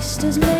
waste as made.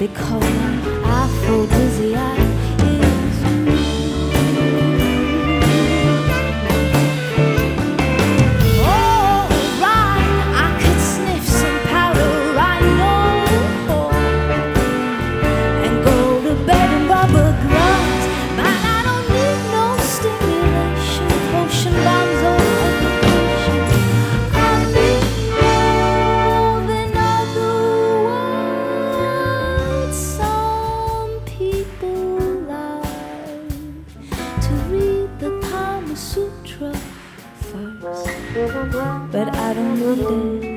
because someday.